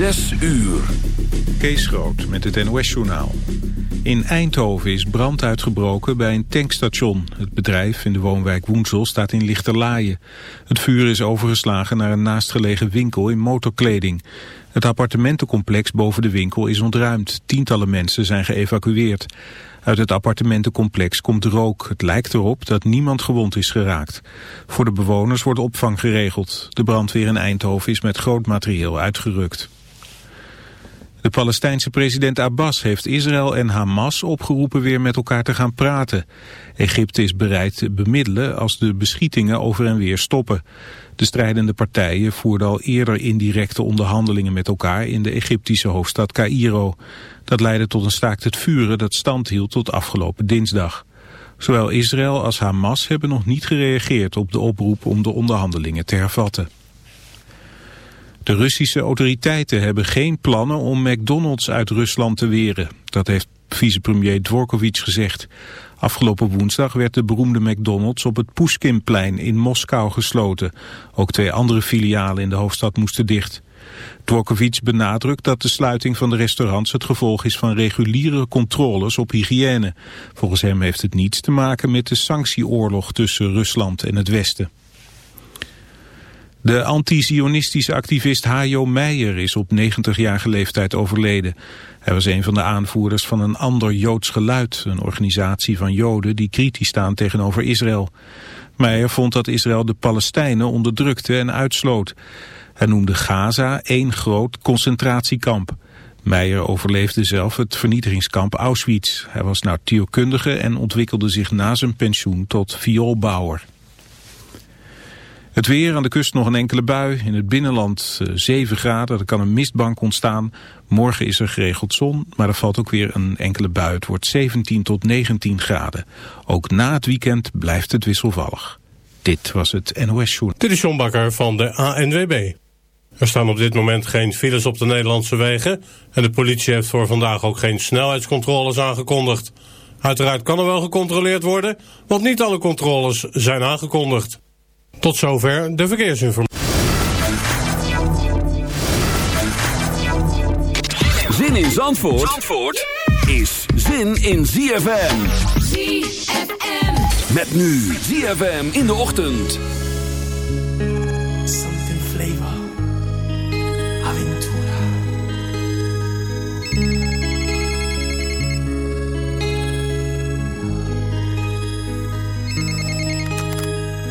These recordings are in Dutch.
Zes uur. Kees Groot met het NOS-journaal. In Eindhoven is brand uitgebroken bij een tankstation. Het bedrijf in de woonwijk Woensel staat in Lichterlaaien. Het vuur is overgeslagen naar een naastgelegen winkel in motorkleding. Het appartementencomplex boven de winkel is ontruimd. Tientallen mensen zijn geëvacueerd. Uit het appartementencomplex komt rook. Het lijkt erop dat niemand gewond is geraakt. Voor de bewoners wordt opvang geregeld. De brandweer in Eindhoven is met groot materieel uitgerukt. De Palestijnse president Abbas heeft Israël en Hamas opgeroepen weer met elkaar te gaan praten. Egypte is bereid te bemiddelen als de beschietingen over en weer stoppen. De strijdende partijen voerden al eerder indirecte onderhandelingen met elkaar in de Egyptische hoofdstad Cairo. Dat leidde tot een staakt het vuren dat stand hield tot afgelopen dinsdag. Zowel Israël als Hamas hebben nog niet gereageerd op de oproep om de onderhandelingen te hervatten. De Russische autoriteiten hebben geen plannen om McDonald's uit Rusland te weren. Dat heeft vicepremier Dvorkovich gezegd. Afgelopen woensdag werd de beroemde McDonald's op het Pushkinplein in Moskou gesloten. Ook twee andere filialen in de hoofdstad moesten dicht. Dvorkovich benadrukt dat de sluiting van de restaurants het gevolg is van reguliere controles op hygiëne. Volgens hem heeft het niets te maken met de sanctieoorlog tussen Rusland en het Westen. De anti-Zionistische activist Hajo Meijer is op 90-jarige leeftijd overleden. Hij was een van de aanvoerders van een ander Joods geluid, een organisatie van Joden die kritisch staan tegenover Israël. Meijer vond dat Israël de Palestijnen onderdrukte en uitsloot. Hij noemde Gaza één groot concentratiekamp. Meijer overleefde zelf het vernietigingskamp Auschwitz. Hij was natuurkundige en ontwikkelde zich na zijn pensioen tot vioolbouwer. Het weer aan de kust nog een enkele bui. In het binnenland 7 eh, graden. Er kan een mistbank ontstaan. Morgen is er geregeld zon, maar er valt ook weer een enkele bui. Het wordt 17 tot 19 graden. Ook na het weekend blijft het wisselvallig. Dit was het NOS Journal. Dit is John Bakker van de ANWB. Er staan op dit moment geen files op de Nederlandse wegen... en de politie heeft voor vandaag ook geen snelheidscontroles aangekondigd. Uiteraard kan er wel gecontroleerd worden, want niet alle controles zijn aangekondigd. Tot zover de verkeersinformatie. Zin in Zandvoort, Zandvoort is zin in ZFM. ZFM. Met nu ZFM in de ochtend. Something flavor. Aventura.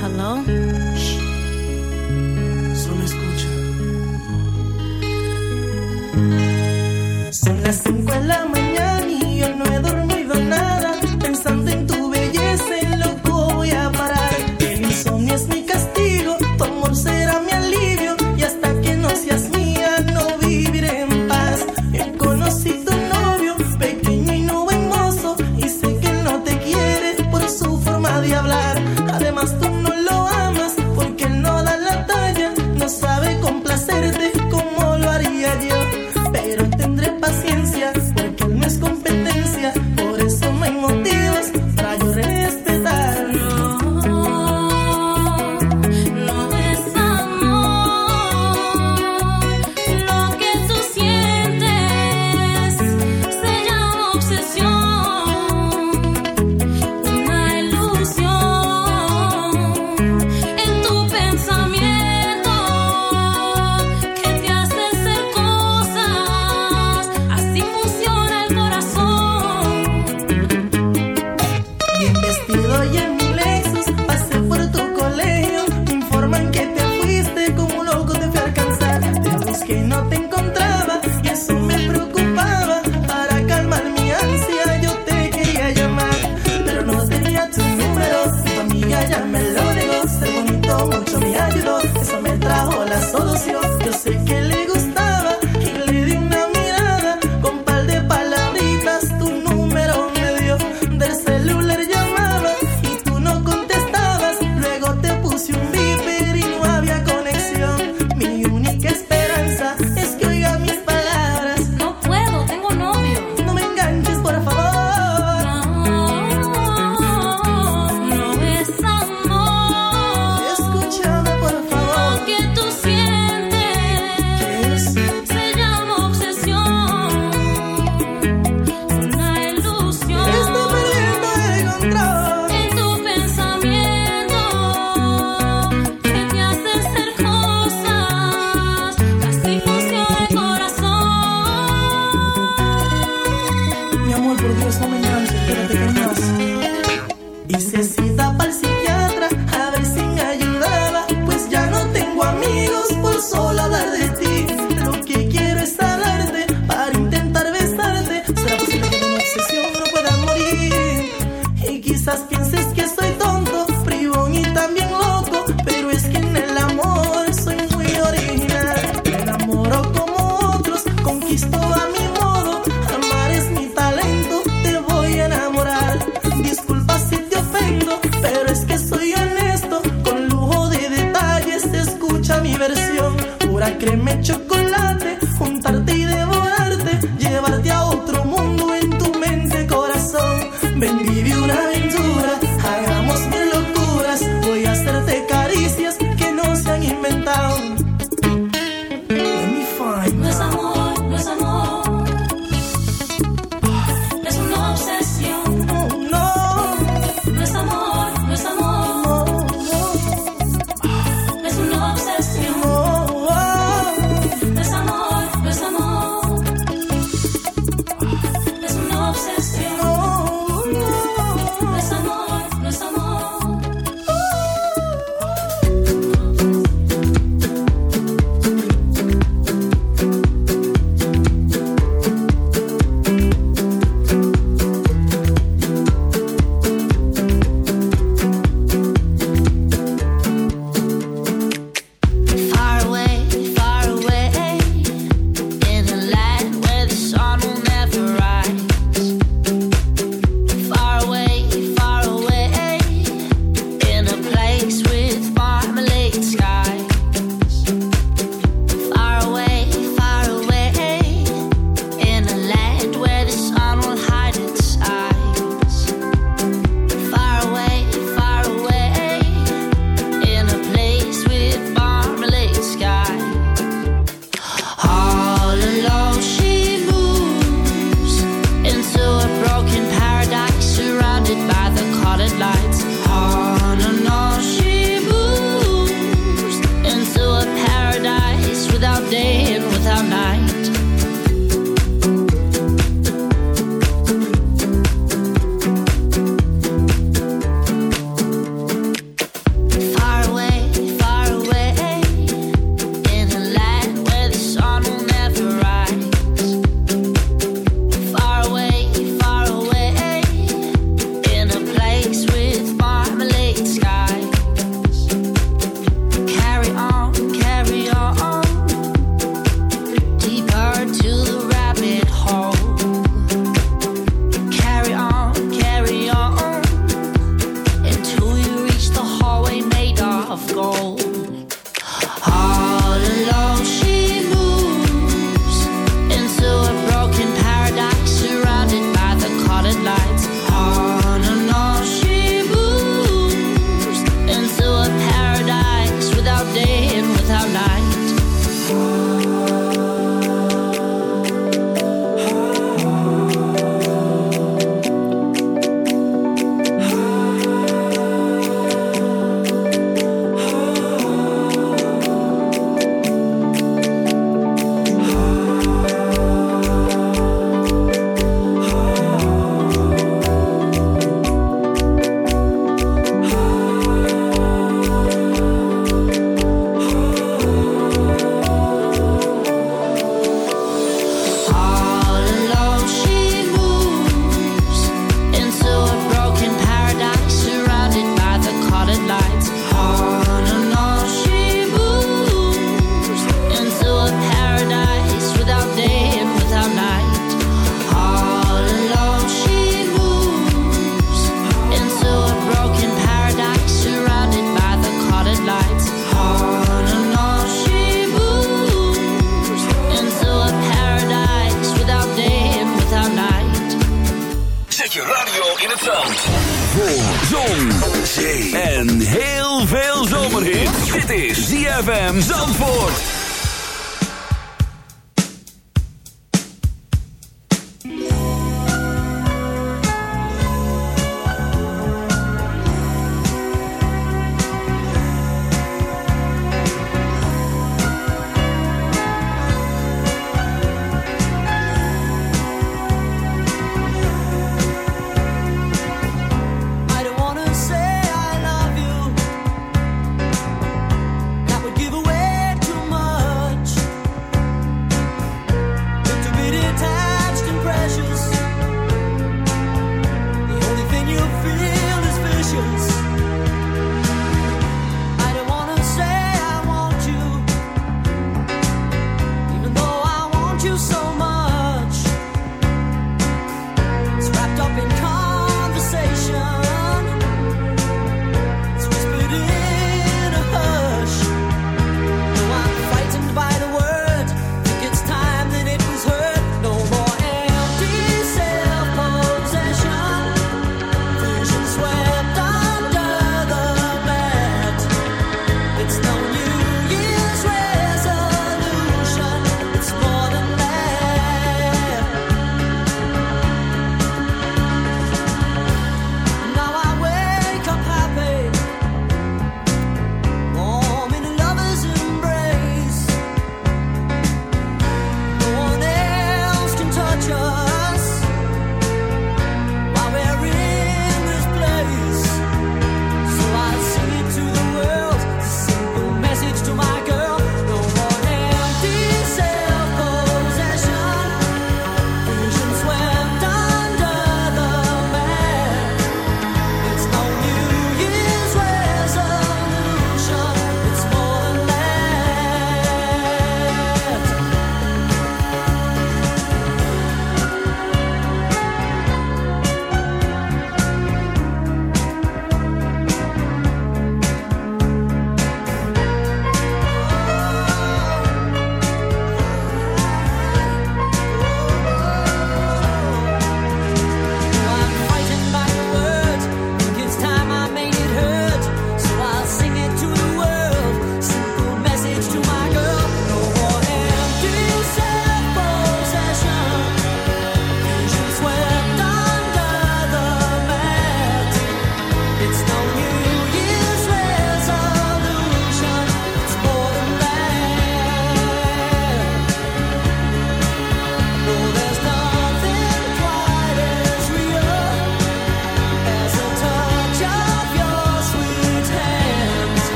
Hello? Son las 5 de la mañana y yo no he dormido nada. Pensando en tu belleza,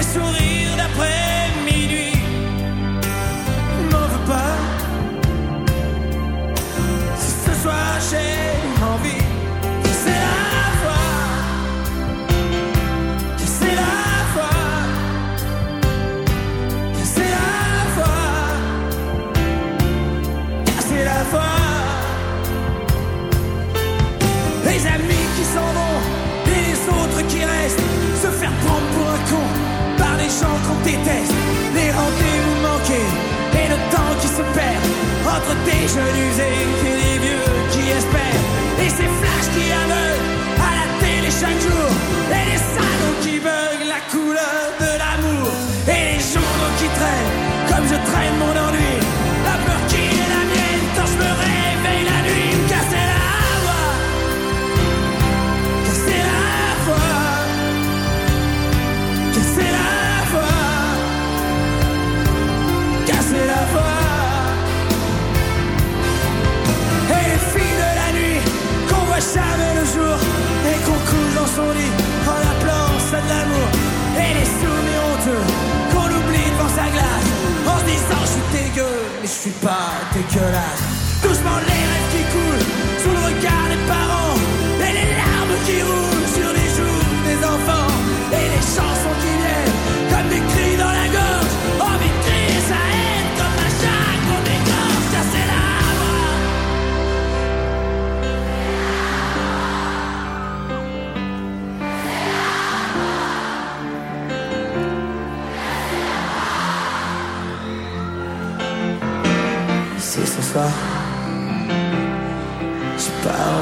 les souris.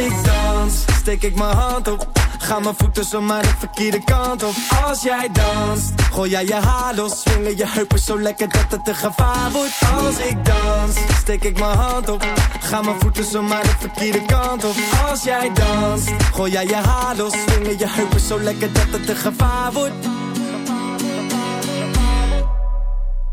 ik dans, steek ik mijn hand op. Ga mijn voeten zomaar de verkeerde kant op. Als jij danst, gooi jij je haar los. Swingen je heupen zo lekker dat het een gevaar wordt. Als ik dans, steek ik mijn hand op. Ga mijn voeten zomaar de verkeerde kant op. Als jij danst, gooi jij je haar los. Swingen je heupen zo lekker dat het een gevaar wordt.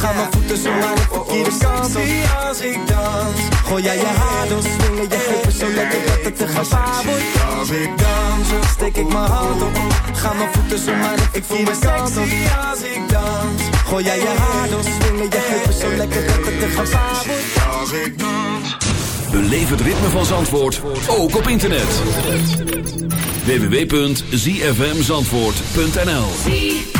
Ga mijn voeten zo naar de verkeerde kant op. als ik dans. Gooi jij je haar door, swingen je heupen zo lekker dat het te gevaar wordt. Als ik dans, steek ik mijn hand op. Ga mijn voeten zo naar de verkeerde kant op. als ik dans. Gooi jij je haar door, swingen je heupen zo lekker dat het te gevaar wordt. Als ik dans. Beleef het ritme van Zandvoort, ook op internet. www.zfmzandvoort.nl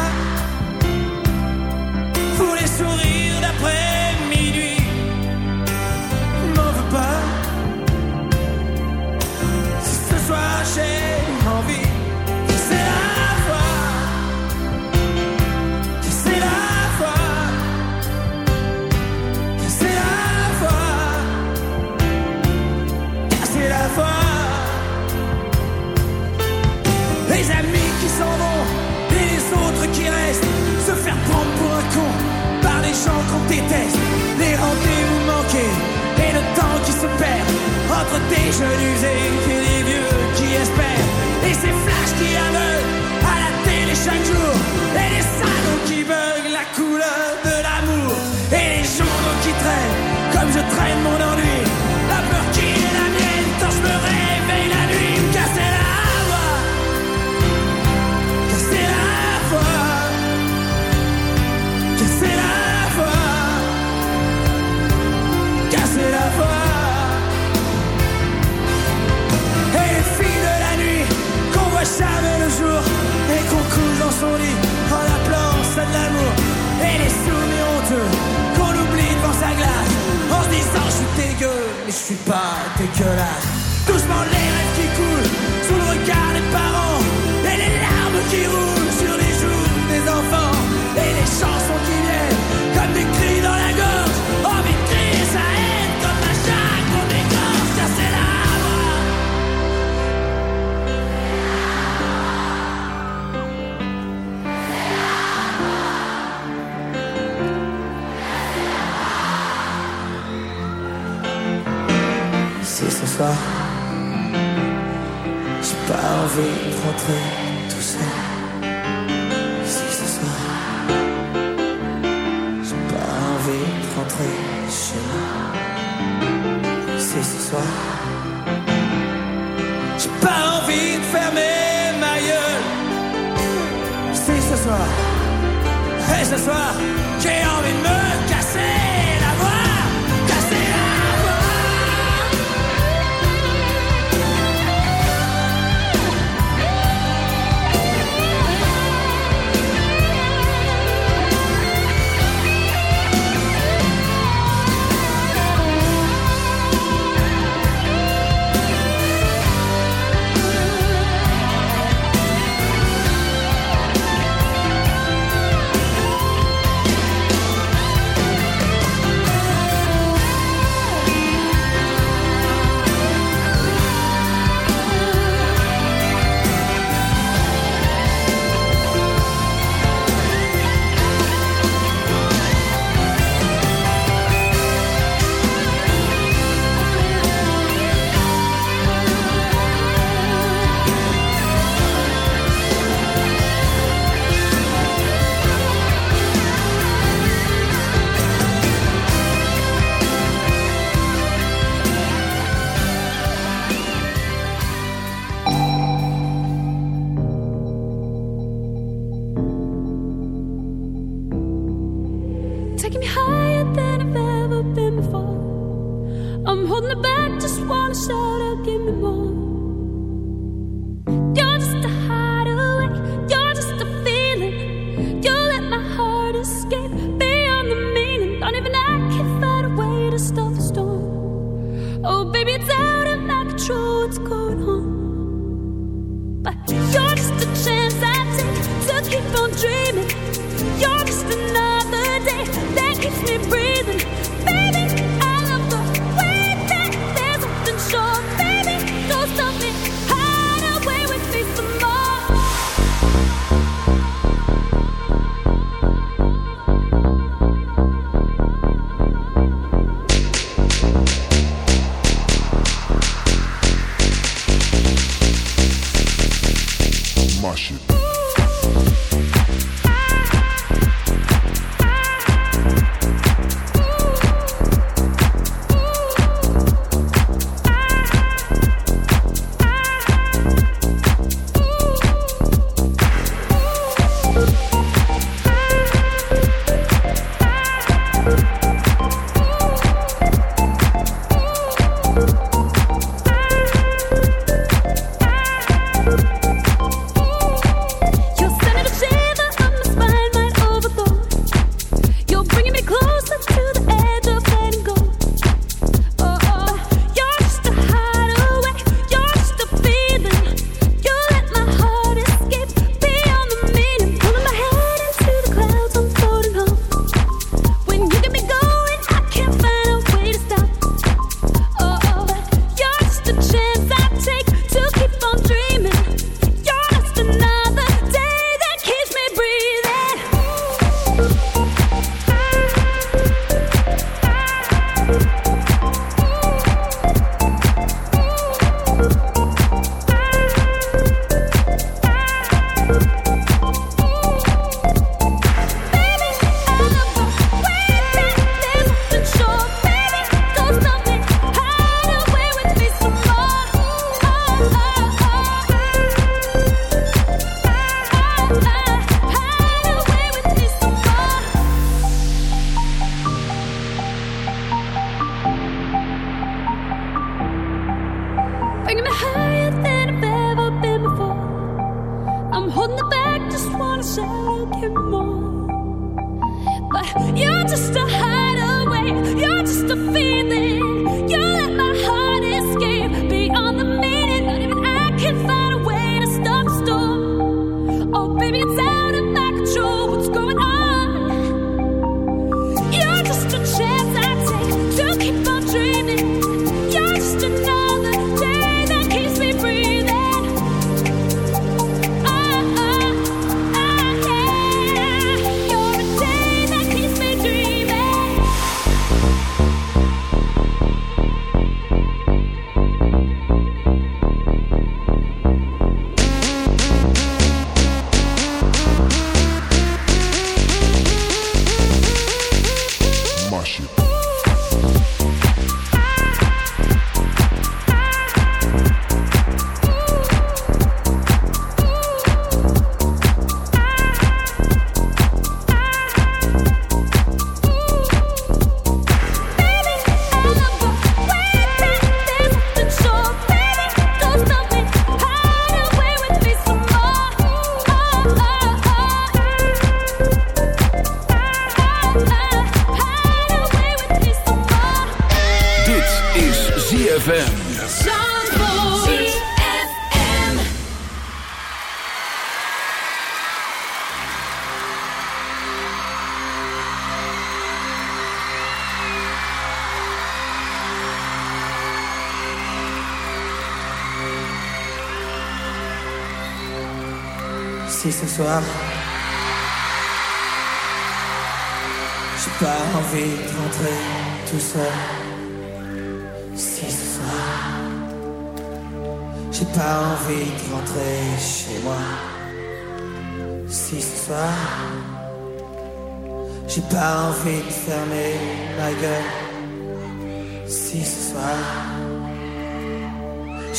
sourire gens qu'on déteste, les rendez-vous manqués et le temps qui se perd entre des jeunes usés et des vieux qui espèrent et ces flashs qui aveuglent à la télé chaque jour.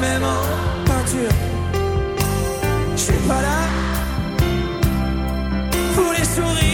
même en peinture. Je suis pas là pour les sourires